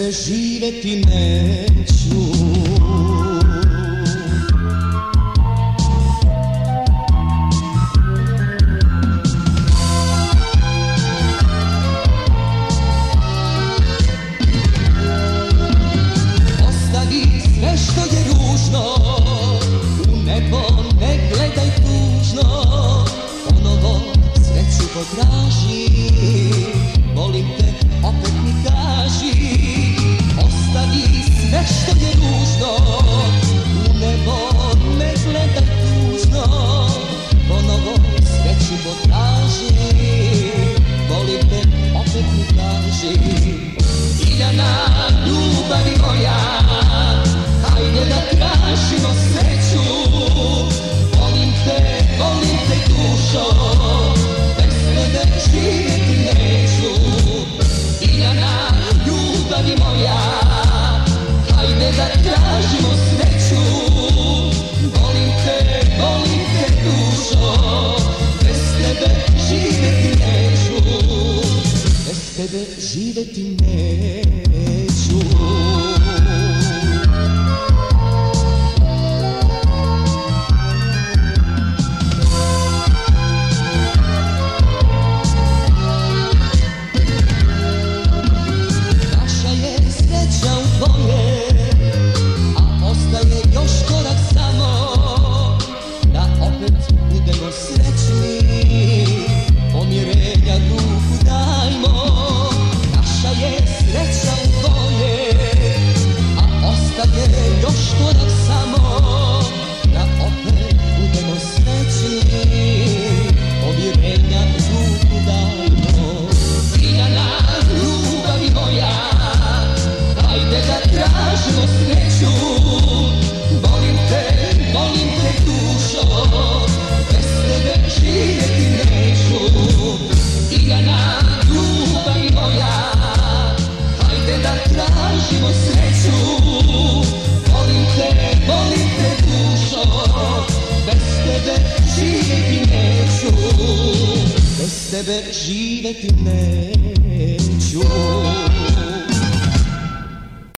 živeti neću de giretine Bez tebe živjeti neću